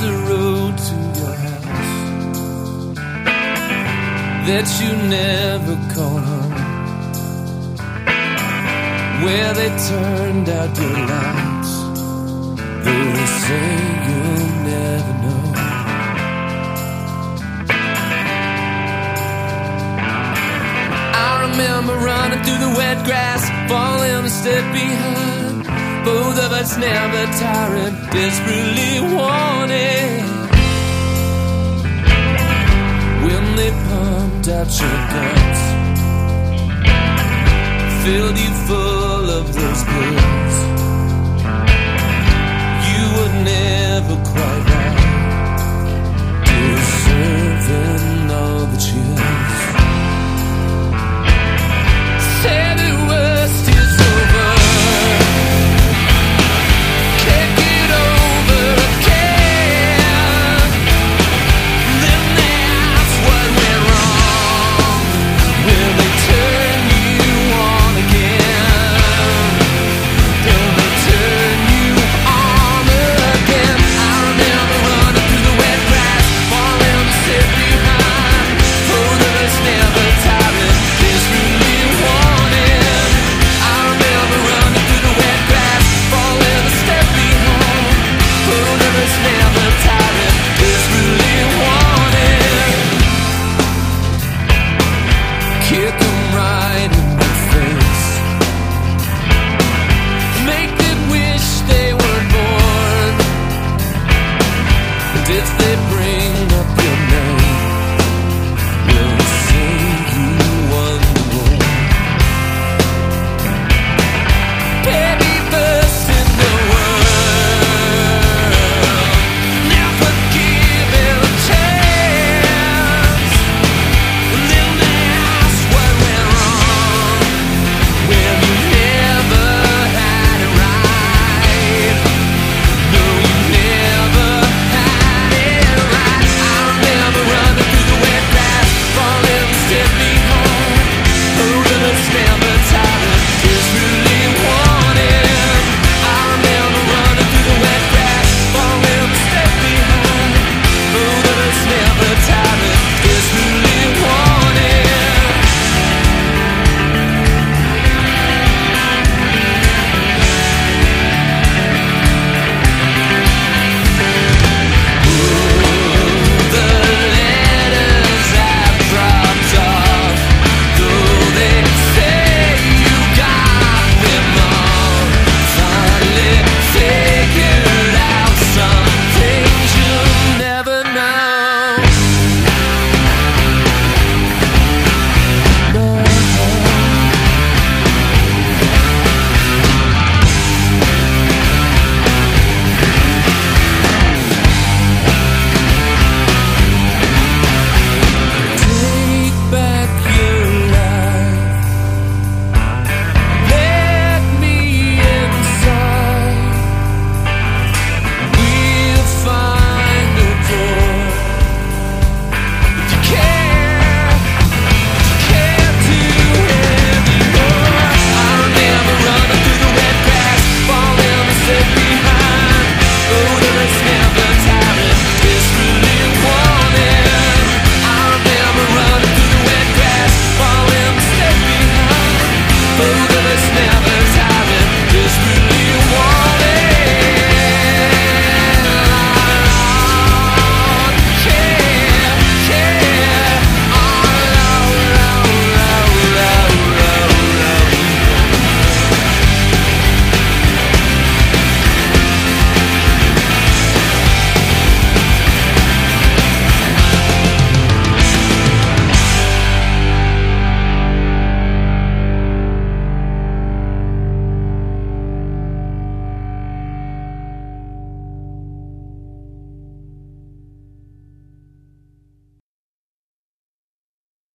the road to your house that you never call home, where they turned out your lights, though they say you'll never know. I remember running through the wet grass, falling a step behind both of us never tiring, desperately wanting. When they pumped out your guts, filled you full of those goods, you would never. quit.